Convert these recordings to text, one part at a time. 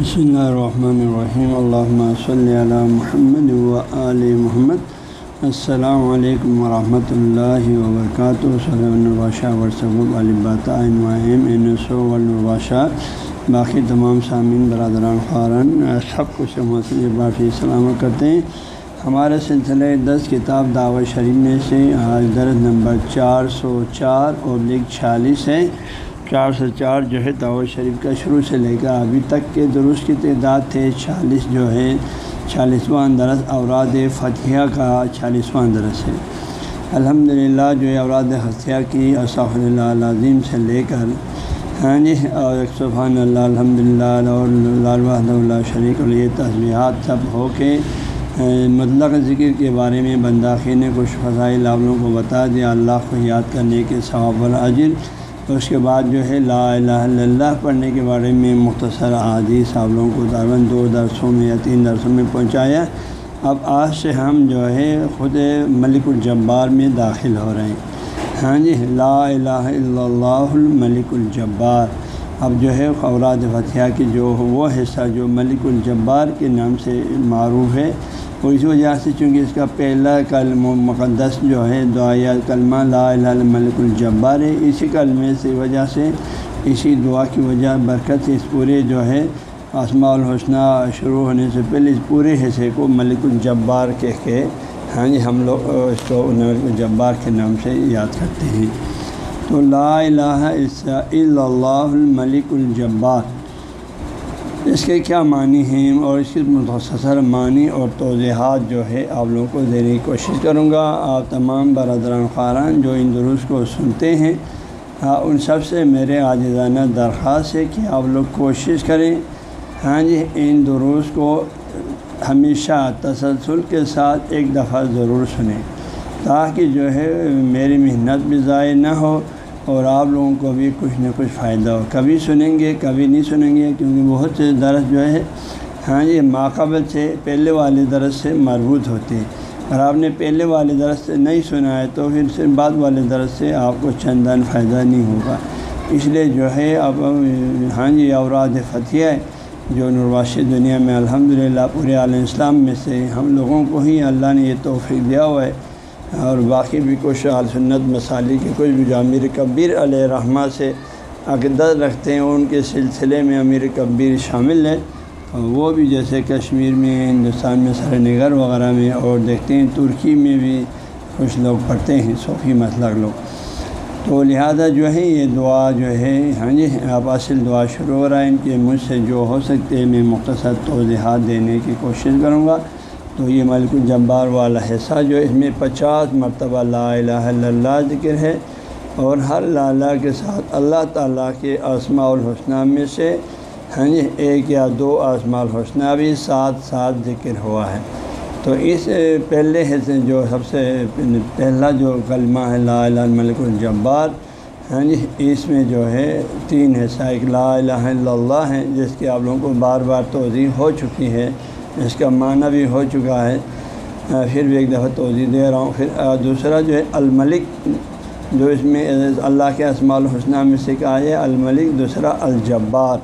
بسم اللہ الرحمن الرحیم اللہ صلی علی محمد و علیہ محمد السلام علیکم ورحمۃ اللہ وبرکاتہ صلی الباشہ ورثب الباشہ باقی تمام سامعین برادران خارن سب کچھ باقی سلامت کرتے ہیں ہمارے سلسلے دس کتاب دعوت شریف میں سے آج درد نمبر چار سو چار اور لکھ چھیالیس ہے۔ چار سو چار جو ہے دعوت شریف کا شروع سے لے کر ابھی تک کے درست کی تعداد تھے چالیس جو ہے چالیسواں درس اوراد فتح کا چالیسواں درس ہے۔ الحمد للہ جو ہے اوراد فتح کی اصف اللہ عظیم سے لے کر ہاں جی اور سبحان اللہ الحمد للہ اللہ شریک یہ تصویرات سب ہو کے ہاں، مطلق ذکر کے بارے میں بنداخی نے کچھ فضائل لابلوں کو بتا دیا اللہ کو یاد کرنے کے ثواب العجل تو اس کے بعد جو ہے لا الہ الا اللہ پڑھنے کے بارے میں مختصر حادیث آپ لوگوں کو تقریباً دو درسوں میں یا تین درسوں میں پہنچایا۔ اب آج سے ہم جو ہے خود ملک الجبار میں داخل ہو رہے ہیں۔ ہاں جی لا الہ الا اللہ الملک الجبار۔ اب جو ہے خورات فتح کی جو وہ حصہ جو ملک الجبار کے نام سے معروف ہے تو اس وجہ سے چونکہ اس کا پہلا کلم و مقدس جو ہے دعا کلمہ لا الہ ملک الجبار ہے، اسی کلمے سے وجہ سے، اسی دعا کی وجہ برکت سے اس پورے جو ہے آسماء الحسنہ شروع ہونے سے پہلے اس پورے حصے کو ملک الجبار کہہ کے ہاں جی ہم لوگ اس کو ملک الجبار کے نام سے یاد کرتے ہیں۔ تو لا الہ الا اللہ الملک الجبار۔ اس کے کیا معنی ہیں اور اس کی مختصر معنی اور توضیحات جو ہے آپ لوگوں کو دینے کی کوشش کروں گا۔ آپ تمام برادران خاران جو ان درست کو سنتے ہیں ہاں ان سب سے میرے عاجزانہ درخواست ہے کہ آپ لوگ کوشش کریں۔ ہاں جی ان دروس کو ہمیشہ تسلسل کے ساتھ ایک دفعہ ضرور سنیں تاکہ جو ہے میری محنت بھی ضائع نہ ہو۔ اور آپ لوگوں کو بھی کچھ نہ کچھ فائدہ ہو۔ کبھی سنیں گے، کبھی نہیں سنیں گے، کیونکہ بہت سے درس جو ہے ہاں یہ ماقبل سے پہلے والے درس سے مربوط ہوتے ہیں۔ اور آپ نے پہلے والے درس سے نہیں سنا ہے، تو پھر صرف بعد والے درس سے آپ کو چندن فائدہ نہیں ہوگا۔ اس لیے جو ہے، اب ہاں جی اوراد فتح ہے، جو نرواش دنیا میں الحمد للہ پورے عالم اسلام میں سے ہم لوگوں کو ہی اللہ نے یہ توفیق دیا ہوا ہے۔ اور باقی بھی کچھ سنت مسالی کے کچھ بھی جو امیر کبیر علیہ رحمہ سے عقیدت رکھتے ہیں، ان کے سلسلے میں امیر کبیر شامل ہے وہ بھی جیسے کشمیر میں، ہندوستان میں، سر نگر وغیرہ میں اور دیکھتے ہیں، ترکی میں بھی کچھ لوگ پڑھتے ہیں صوفی مسلک لوگ۔ تو لہٰذا جو ہے، یہ دعا جو ہے ہاں جی اب اصل دعا شروع ہو رہا ہے، ان کے مجھ سے جو ہو سکتے ہیں، میں مختصر توضیحات دینے کی کوشش کروں گا۔ تو یہ ملک الجبار والا حصہ جو اس میں پچاس مرتبہ لا الہ الا اللہ ذکر ہے اور ہر لالا کے ساتھ اللہ تعالیٰ کے آسماء الحسنہ میں سے ہاں جی ایک یا دو آسماء الحسنہ بھی ساتھ ساتھ ذکر ہوا ہے۔ تو اس پہلے حصے جو سب سے پہلا جو کلمہ ہے، لا الہ ملک الجبار ہاں جی اس میں جو ہے تین حصہ، ایک لا الہ الا اللہ ہے، جس کی آپ لوگوں کو بار بار توضیح ہو چکی ہے۔ اس کا معنی بھی ہو چکا ہے۔ پھر بھی ایک دفعہ توضیع دے رہا ہوں۔ پھر دوسرا جو ہے، الملک، جو اس میں اللہ کے اسماع الحسنہ میں سے کہا ہے، الملک، دوسرا الجبار۔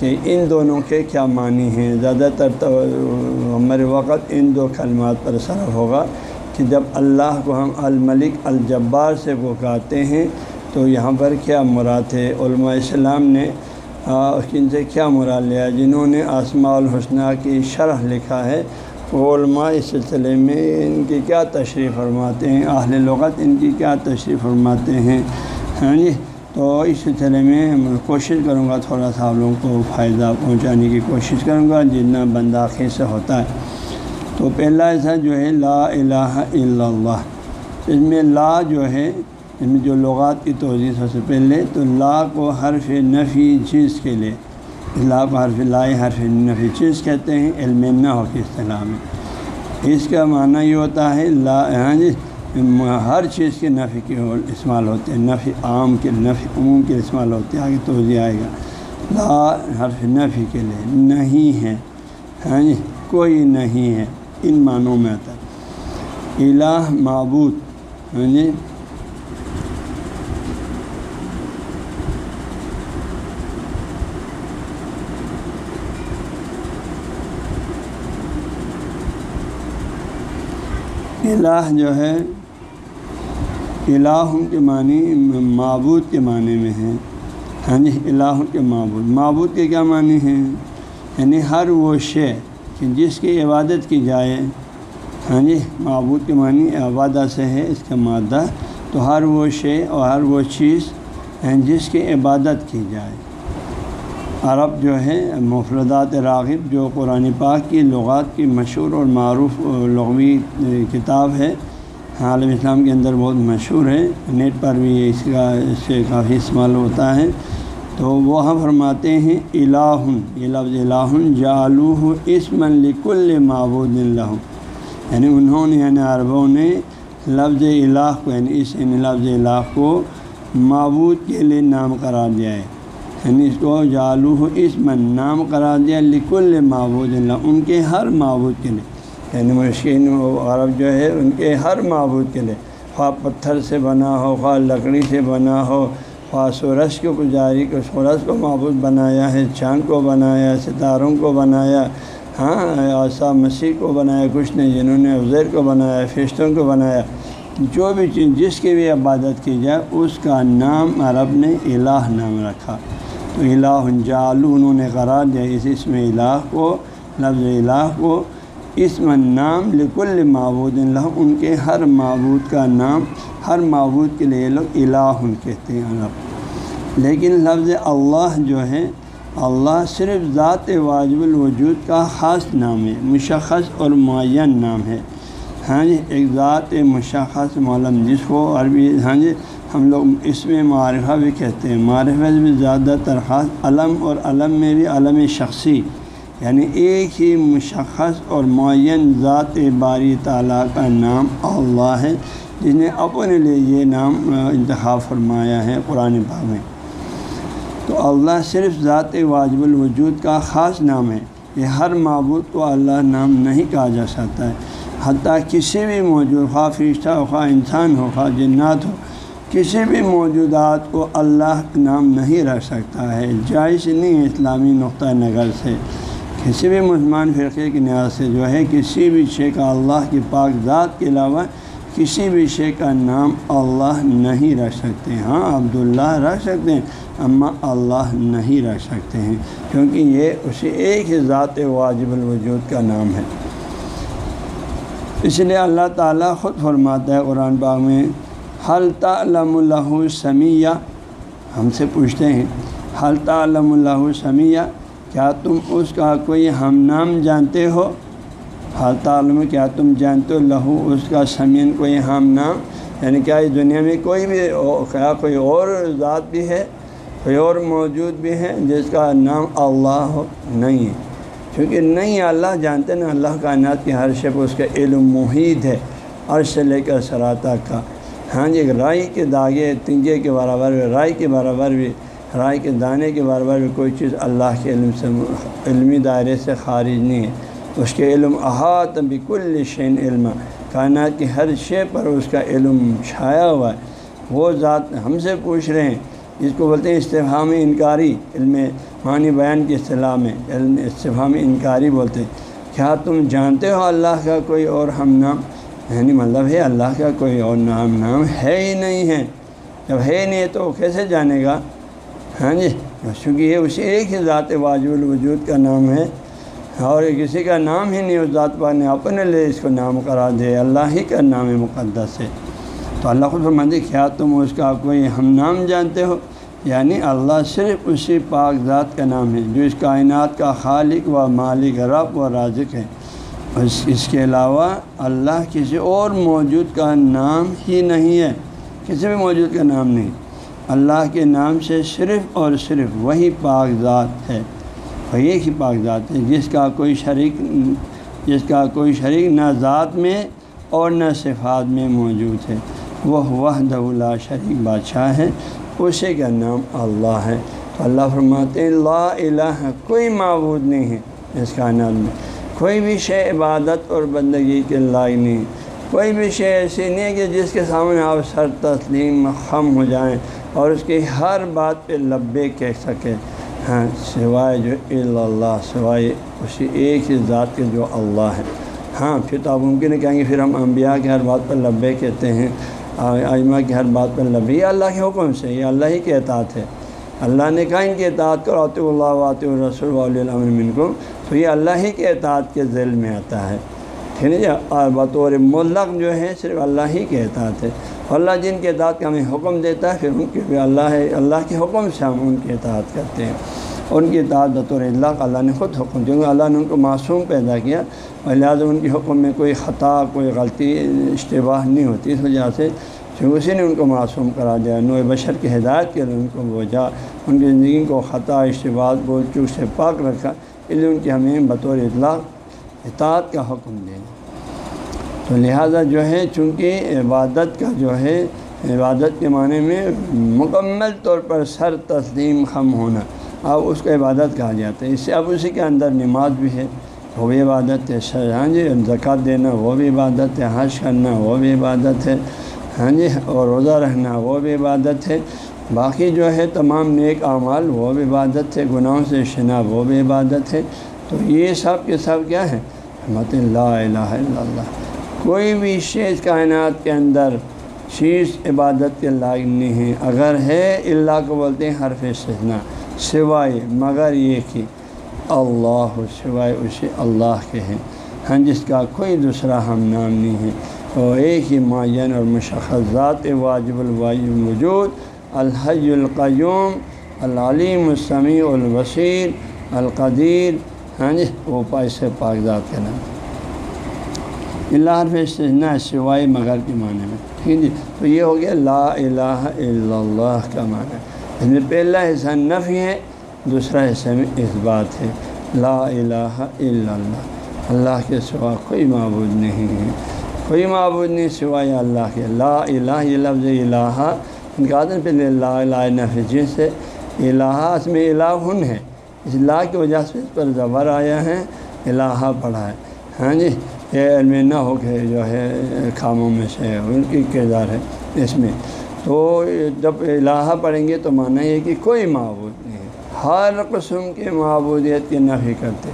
کہ ان دونوں کے کیا معنی ہیں؟ زیادہ تر ہمارے وقت ان دو کلمات پر صرف ہوگا کہ جب اللہ کو ہم الملک، الجبار سے پکارتے ہیں تو یہاں پر کیا مراد ہے؟ علماء اسلام نے ان سے کیا مراد لیا؟ جنہوں نے آسماء الحسنہ کی شرح لکھا ہے وہ علماء اس سلسلے میں ان کی کیا تشریف فرماتے ہیں؟ اہل لغت ان کی کیا تشریف فرماتے ہیں؟ ہاں جی تو اس سلسلے میں کوشش کروں گا تھوڑا سا آپ لوگوں کو فائدہ پہنچانے کی کوشش کروں گا، جتنا بنداخی سے ہوتا ہے۔ تو پہلا ایسا جو ہے، لا الہ الا اللہ۔ اس میں لا جو ہے ان میں جو لغات کی توضیع سب سے پہلے تو لا کو حرف نفی چیز کے لیے۔ لا کو حرف لائی حرف نفی چیز کہتے ہیں، علم نہ ہو کے اصطلاح میں۔ اس کا معنی یہ ہوتا ہے، لا ہاں جی ہر چیز کے نفی کے استعمال ہوتے ہیں۔ نفی عام کے، نفی عموم کے استعمال ہوتے ہیں، آگے توضیع آئے گا۔ لا حرف نفی کے لیے نہیں ہے ہاں جی کوئی نہیں ہے، ان معنوں میں آتا ہے۔ الہ معبود ہاں جی الہ جو ہے، الہ کے معنی معبود کے معنی میں ہے۔ ہاں جی الہ کے معبود۔ معبود کے کیا معنی ہیں؟ یعنی ہر وہ شے کہ جس کی عبادت کی جائے۔ ہاں جی معبود کے معنی عبادت سے ہے، اس کا مادہ۔ تو ہر وہ شے اور ہر وہ چیز یعنی جس کی عبادت کی جائے۔ عرب جو ہے مفردات راغب جو قرآن پاک کی لغات کی مشہور اور معروف لغوی کتاب ہے۔ ہاں، عالم اسلام کے اندر بہت مشہور ہے۔ نیٹ پر بھی اس کا، اس سے کافی استعمال ہوتا ہے۔ تو وہ فرماتے ہیں الہ یہ لفظ الہ جالو اس ملک معبود اللہ یعنی انہوں نے یعنی عربوں نے لفظ الہ کو یعنی اس یعنی لفظ الہ کو معبود کے لیے نام قرار دیا ہے۔ یعنی اس کو جالو اس من نام قرار دیا لکل معبود اللہ، ان کے ہر معبود کے لیے۔ یعنی مشکین و عرب جو ہے، ان کے ہر معبود کے لیے۔ خواہ پتھر سے بنا ہو، خواہ لکڑی سے بنا ہو، خواہ سورج کو پجاری کو، سورج کو معبود بنایا ہے، چاند کو بنایا، ستاروں کو بنایا ہاں آسا مسیح کو بنایا، کچھ نہیں، جنہوں نے افزیر کو بنایا فشتوں کو بنایا۔ جو بھی چیز، جس کی بھی عبادت کی جائے، اس کا نام عرب نے الہ نام رکھا۔ الہ جالو انہوں نے قرار دیا اس اسم الہ کو، لفظ الہ کو، اسم نام لکل معبود اللہ ان کے ہر معبود کا نام، ہر معبود کے لیے لوگ الہ کہتے ہیں عرب۔ لیکن لفظ اللہ جو ہے، اللہ صرف ذات واجب الوجود کا خاص نام ہے، مشخص اور معین نام ہے۔ ہاں جی ایک ذات مشخص معلوم جس کو عربی ہاں جی ہم لوگ اس میں معرفہ بھی کہتے ہیں۔ معرفہ بھی زیادہ تر خاص علم اور علم میں بھی علم شخصی یعنی ایک ہی مشخص اور معین ذات باری تعالیٰ کا نام اللہ ہے، جس نے اپنے لیے یہ نام انتخاب فرمایا ہے قرآن پاک میں۔ تو اللہ صرف ذات واجب الوجود کا خاص نام ہے۔ یہ ہر معبود کو اللہ نام نہیں کہا جا سکتا ہے۔ حتیٰ کسی بھی موجود، خواہ فرشتہ ہو، خواہ انسان ہو، خواہ جنات ہو کسی بھی موجودات کو اللہ نام نہیں رکھ سکتا ہے۔ جائز نہیں اسلامی نقطۂ نظر سے۔ کسی بھی مسلمان فرقے کی نیاز سے جو ہے، کسی بھی شے کا اللہ کی پاک ذات کے علاوہ کسی بھی شے کا نام اللہ نہیں رکھ سکتے۔ ہاں عبداللہ رکھ سکتے ہیں، اما اللہ نہیں رکھ سکتے ہیں۔ کیونکہ یہ اسی ایک ہی ذات واجب الوجود کا نام ہے۔ اس لیے اللہ تعالیٰ خود فرماتا ہے قرآن باغ میں حل تعلم اللہ سمیہ ہم سے پوچھتے ہیں حل تعلم اللہ سمیہ کیا تم اس کا کوئی ہم نام جانتے ہو؟ حل تعلم، کیا تم جانتے ہو لہو اس کا سمین کوئی ہم نام؟ یعنی کیا اس دنیا میں کوئی بھی کیا کوئی اور ذات بھی ہے؟ کوئی اور موجود بھی ہے جس کا نام اللہ ہو نہیں ہے؟ کیونکہ نہیں، اللہ جانتے نا اللہ کائنات کی ہر شب اس کا علم محیط ہے، عرش سے لے کر سراتا کا۔ ہاں جی رائی کے داغے تنگے کے برابر بھی رائے کے برابر بھی رائے کے دانے کے برابر بھی کوئی چیز اللہ کے علم سے، علمی دائرے سے خارج نہیں ہے۔ اس کے علم احاط بکل شین علم۔ کائنات کی ہر شے پر اس کا علم چھایا ہوا ہے۔ وہ ذات ہم سے پوچھ رہے ہیں۔ جس کو بولتے ہیں استفام انکاری، علم معنی بیان کی اصطلاح میں علم استفام انکاری بولتے ہیں۔ کیا تم جانتے ہو اللہ کا کوئی اور ہم نام؟ یعنی مطلب ہے اللہ کا کوئی اور نام نام ہے ہی نہیں ہے۔ جب ہے نہیں تو کیسے جانے گا؟ ہاں جی چونکہ یہ اسی ایک ہی ذات واجب الوجود کا نام ہے۔ اور کسی کا نام ہی نہیں، اس ذات پا نے اپنے لیے اس کو نام کرا دے اللہ ہی کا نام مقدس ہے۔ تو اللہ خود فرماتے کیا تم اس کا کوئی ہم نام جانتے ہو؟ یعنی اللہ صرف اسی پاک ذات کا نام ہے، جو اس کائنات کا خالق و مالک، رب و رازق ہے۔ اس اس کے علاوہ اللہ کسی اور موجود کا نام ہی نہیں ہے، کسی بھی موجود کا نام نہیں۔ اللہ کے نام سے صرف اور صرف وہی پاک ذات ہے۔ وہی ایک ہی پاک ذات ہے، جس کا کوئی شریک جس کا کوئی شریک نہ ذات میں اور نہ صفات میں موجود ہے۔ وہ وحد اللہ شریک بادشاہ ہے، اسی کا نام اللہ ہے۔ تو اللہ فرماتے ہیں، لا الہ کوئی معبود نہیں ہے۔ اس کائنات میں کوئی بھی شے عبادت اور بندگی کے لائق نہیں۔ کوئی بھی شے ایسی نہیں ہے کہ جس کے سامنے آپ سر تسلیم خم ہو جائیں اور اس کی ہر بات پہ لبے کہہ سکیں۔ ہاں سوائے جو اللہ، سوائے اسی ایک ہی ذات کے جو اللہ ہے ہاں پھر تو آپ ممکن ہے کہیں گے پھر ہم انبیاء کے ہر بات پر لبے کہتے ہیں۔ آئمہ کی ہر بات پر لبے۔ یہ اللہ کے حکم سے، یہ اللہ ہی کے اطاعت ہے۔ اللہ نے کہا ان کے اطاعت کرو آت اللہ واط الرسول وََََََََََََََََََََََََََََََََََََََََََ منکم۔ تو یہ اللہ ہی کے اطاعت کے ذیل میں آتا ہے۔ ٹھیک ہے جی؟ اور بطور ملق جو ہے، صرف اللہ ہی کے اطاعت ہے۔ اللہ جن کے اطاعت کا ہمیں حکم دیتا ہے، پھر ان کے بھی اللہ ہے، اللہ کے حکم سے ہم ان کی اطاعت کرتے ہیں۔ ان کی اطاعت بطور اللہ اللہ نے خود حکم کیونکہ اللہ نے ان کو معصوم پیدا کیا۔ اور لہٰذا ان کے حکم میں کوئی خطا، کوئی غلطی، اشتباہ نہیں ہوتی۔ اس وجہ سے کیونکہ اسی نے ان کو معصوم کرا دیا۔ نو بشر کی ہدایت کے لیے ان کو بوجھا ان کی زندگی کو خطا، اشتباہ بول چوک سے پاک رکھا۔ اس لیے ان کی ہمیں بطور اطلاع اطاعت کا حکم دیں تو لہٰذا جو ہے، چونکہ عبادت کا جو ہے، عبادت کے معنی میں مکمل طور پر سر تسلیم خم ہونا، اب اس کو عبادت کہا جاتا ہے۔ اس سے اب اسی کے اندر نماز بھی ہے، وہ بھی عبادت ہے ہاں جی زکوٰۃ دینا وہ بھی عبادت ہے، حج کرنا وہ بھی عبادت ہے ہاں جی اور روزہ رہنا وہ بھی عبادت ہے۔ باقی جو ہے تمام نیک اعمال وہ بھی عبادت ہے، گناہوں سے شنا وہ بھی عبادت ہے۔ تو یہ سب کے سب کیا ہے؟ مت اللہ الہ الا اللہ۔ کوئی بھی شیز کائنات کے اندر چیز عبادت کے لائق نہیں ہے۔ اگر ہے اللہ کو بولتے ہیں حرف سجنا سوائے مگر یہ کہ اللہ، سوائے اسے اللہ کے ہیں۔ ہاں جس کا کوئی دوسرا ہم نام نہیں ہے۔ وہ ایک ہی معین اور مشخص ذات واجب الواجب وجود الحج القیوم، العلیم السمیع الوسیر القدیر۔ ہاں جی وہ پائس پاک ذات کے نام اللہ حرف استثناء سوائے مگر کے معنی میں۔ ٹھیک جی تو یہ ہو گیا لا الہ الا اللہ کا معنی۔ اس میں پہلا حصہ نفی ہے، دوسرا حصہ میں اس بات ہے۔ لا الہ الا اللہ اللہ کے سوا کوئی معبود نہیں ہے۔ کوئی معبود نہیں سوائے اللہ کے۔ لا الہ یہ لفظ الہ ان کا عادت پہلے لا الہ جس سے الہ اس میں الہ ہن ہے۔ اس لا کی وجہ سے اس پر زبر آیا ہے الہ پڑھا ہے۔ ہاں جی یہ علم نہ ہو کہ جو ہے کاموں میں سے ان کی کردار ہے اس میں۔ تو جب الہ پڑھیں گے تو مانا یہ کہ کوئی معبود نہیں ہے۔ ہر قسم کے معبودیت کی نفی کرتے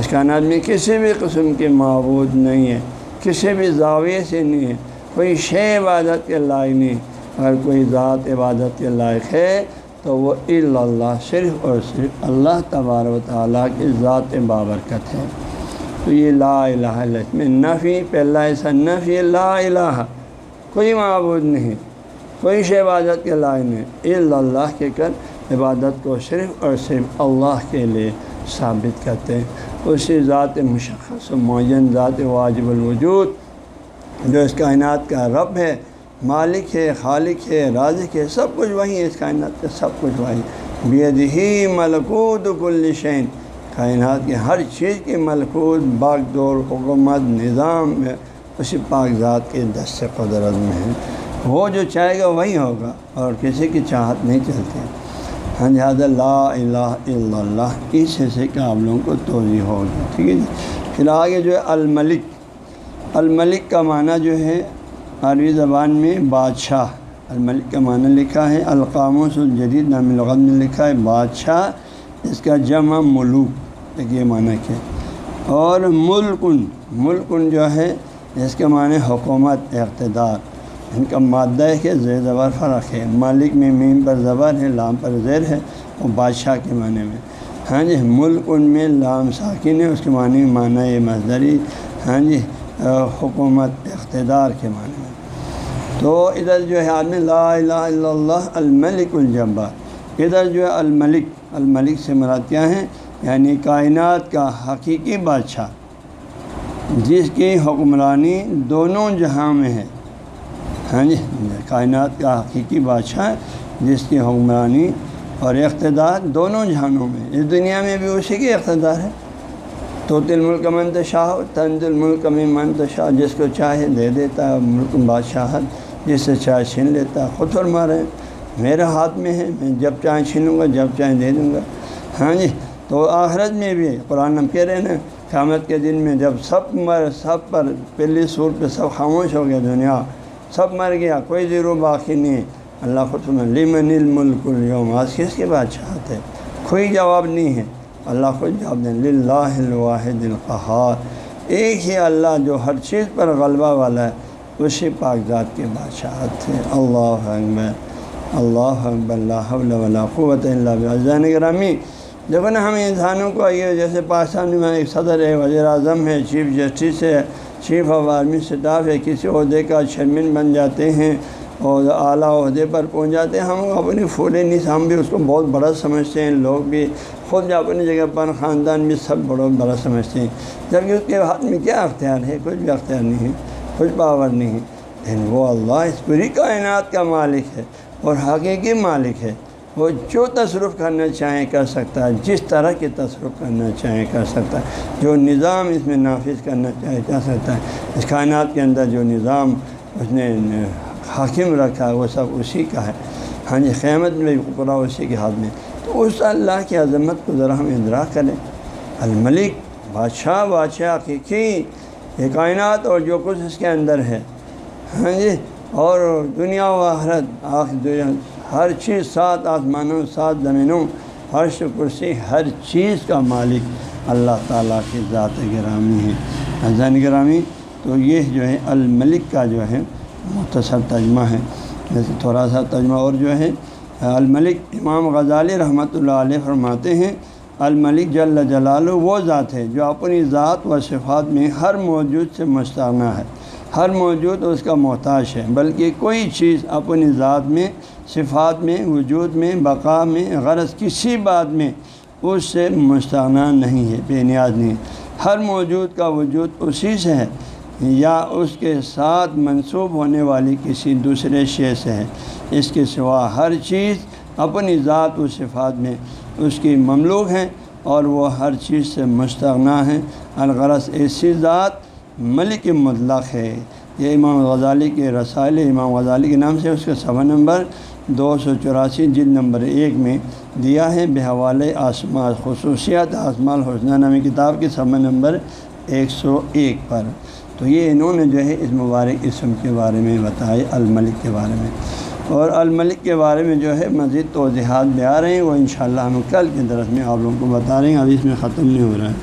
اس کا آدمی کسی بھی قسم کے معبود نہیں ہے۔ کسی بھی زاویے سے نہیں ہے۔ کوئی شے عبادت کے لائق نہیں اگر کوئی ذات عبادت کے لائق ہے تو وہ اللہ صرف اور صرف اللہ تبار و تعالیٰ کی ذات بابرکت ہے۔ تو یہ لا الہ الا میں نفی، پہلا ایسا نفی، لا الہ، کوئی معبود نہیں، کوئی شی عبادت کے لائق نہیں، الا اللہ کے کر عبادت کو صرف اور صرف اللہ کے لیے ثابت کرتے ہیں۔ اسی ذات مشخص معین ذات واجب الوجود، جو اس کائنات کا رب ہے مالک ہے، خالق ہے، رازق ہے، سب کچھ وہی ہے اس کائنات کا سب کچھ وہی۔ بید ہی ملکود کل شین کائنات کے ہر چیز کی ملکوت، باغ، دور، حکومت، نظام میں اسی پاک ذات کے دست قدرت میں ہے۔ وہ جو چاہے گا وہی ہوگا اور کسی کی چاہت نہیں چلتی۔ ہاں جی، جہاز لا الہ الا اللہ۔ اس حصے کا آپ لوگوں کو توضیع ہوگی، ٹھیک ہے جی۔ پھر آگے جو ہے، الملک۔ الملک کا معنی جو ہے عربی زبان میں بادشاہ، الملک کا معنی لکھا ہے، القاموس الجدید، نام لغت میں لکھا ہے، بادشاہ، اس کا جمع ملوک، ایک یہ معنی کیا اور ملکن ملکن جو ہے، اس کے معنی حکومت، اقتدار۔ ان کا مادہ ہے کہ زیر زبر فرق ہے۔ مالک میں میم پر زبر ہے، لام پر زیر ہے، وہ بادشاہ کے معنی میں۔ ہاں جی ملک ان میں لام ساکن ہے، اس کے معنی معنی یہ مزدری ہاں جی حکومت، اقتدار کے معنی میں۔ تو ادھر جو ہے آدمی لا الہ الا اللہ الملک الجبار۔ ادھر جو ہے الملک الملک سے مراد کیا ہیں یعنی کائنات کا حقیقی بادشاہ، جس کی حکمرانی دونوں جہاں میں ہے۔ ہاں جی کائنات کا حقیقی بادشاہ، جس کی حکمرانی اور اقتدار دونوں جہانوں میں۔ اس دنیا میں بھی اسی کی اقتدار ہے۔ تو تل ملک منتشاہ تنز الملک میں منتشاہ جس کو چاہے دے دیتا ہے، ملک بادشاہت۔ جس سے چاہے چھین لیتا ہے۔ خود فرما رہے ہیں، میرے ہاتھ میں ہے، میں جب چاہیں چھینوں گا، جب چاہیں دے دوں گا۔ ہاں جی تو آخرت میں بھی قرآن ہم کہہ رہے ہیں قیامت کے دن میں جب سب مر، سب پر پہلی سور پہ سب خاموش ہو گیا دنیا، سب مر گیا، کوئی زیرو باقی نہیں۔ اللہ خود لمن الملک اليوم۔ آج کس کے بعد چاہتے کوئی جواب نہیں ہے۔ اللہ خود جواب دیں لاہ الواحد القحار ایک ہی اللہ جو ہر چیز پر غلبہ والا ہے۔ اسی پاک ذات کے بادشاہت ہے اللہ اکبر۔ اللہ اکبر۔ اللہ ولا قوت اللہ گرامی دیکھو نا ہم انسانوں کو یہ جیسے پاکستان میں ایک صدر ہے، وزیر اعظم ہے، چیف جسٹس ہے، چیف آف آرمی اسٹاف ہے، کسی عہدے کا چیئرمین بن جاتے ہیں اور اعلیٰ عہدے پر پہنچ جاتے ہیں۔ ہم اپنی پھولے نہیں ہم بھی اس کو بہت بڑا سمجھتے ہیں۔ لوگ بھی خود اپنی جگہ پر، خاندان بھی سب بڑا بڑا سمجھتے ہیں۔ جبکہ اس کے ہاتھ میں کیا اختیار ہے؟ کچھ بھی اختیار نہیں ہے۔ کچھ پاور نہیں۔ لیکن وہ اللہ اس پوری کائنات کا مالک ہے اور حقیقی مالک ہے۔ وہ جو تصرف کرنا چاہیں کر سکتا ہے، جس طرح کی تصرف کرنا چاہیں کر سکتا ہے۔ جو نظام اس میں نافذ کرنا چاہے کر سکتا ہے۔ اس کائنات کے اندر جو نظام اس نے حاکم رکھا ہے، وہ سب اسی کا ہے۔ ہاں جی قیامت میں پورا اسی کے ہاتھ میں۔ تو اس اللہ کی عظمت کو ذرا ہم ادرا کریں۔ الملک، بادشاہ بادشاہ حقیقی یہ کائنات اور جو کچھ اس کے اندر ہے۔ ہاں جی؟ اور دنیا و حرت ہر چیز سات آسمانوں، سات زمینوں ہر کرسی، ہر چیز کا مالک اللہ تعالیٰ کی ذات گرامی ہے۔ زین گرامی تو یہ جو ہے الملک کا جو ہے مختصر ترجمہ ہے۔ جیسے تھوڑا سا ترجمہ اور جو ہے، الملک امام غزالی رحمۃ اللہ علیہ فرماتے ہیں الملک جل جلال وہ ذات ہے جو اپنی ذات و صفات میں ہر موجود سے مستغنہ ہے۔ ہر موجود اس کا محتاج ہے، بلکہ کوئی چیز اپنی ذات میں، صفات میں، وجود میں، بقا میں، غرض کسی بات میں اس سے مستغنہ نہیں ہے، بے نیاز نہیں ہر موجود کا وجود اسی سے ہے، یا اس کے ساتھ منسوب ہونے والی کسی دوسرے شے سے ہے۔ اس کے سوا ہر چیز اپنی ذات و صفات میں اس کی مملوک ہیں اور وہ ہر چیز سے مستغنا ہیں۔ الغرض ایسی ذات ملک مطلق ہے۔ یہ امام غزالی کے رسائل امام غزالی کے نام سے اس کا صفحہ نمبر دو سو چوراسی، جلد نمبر ایک میں دیا ہے۔ بے آسما خصوصیات آسما الحسنہ نامی کتاب کے صفحہ نمبر ایک سو ایک پر۔ تو یہ انہوں نے جو ہے اس مبارک اسم کے بارے میں بتائی الملک کے بارے میں۔ اور الملک کے بارے میں جو ہے مزید توضیحات بھی آ رہے ہیں، وہ انشاءاللہ ہم کل کے درس میں آپ لوگوں کو بتا رہے ہیں، ابھی اس میں ختم نہیں ہو رہا ہے۔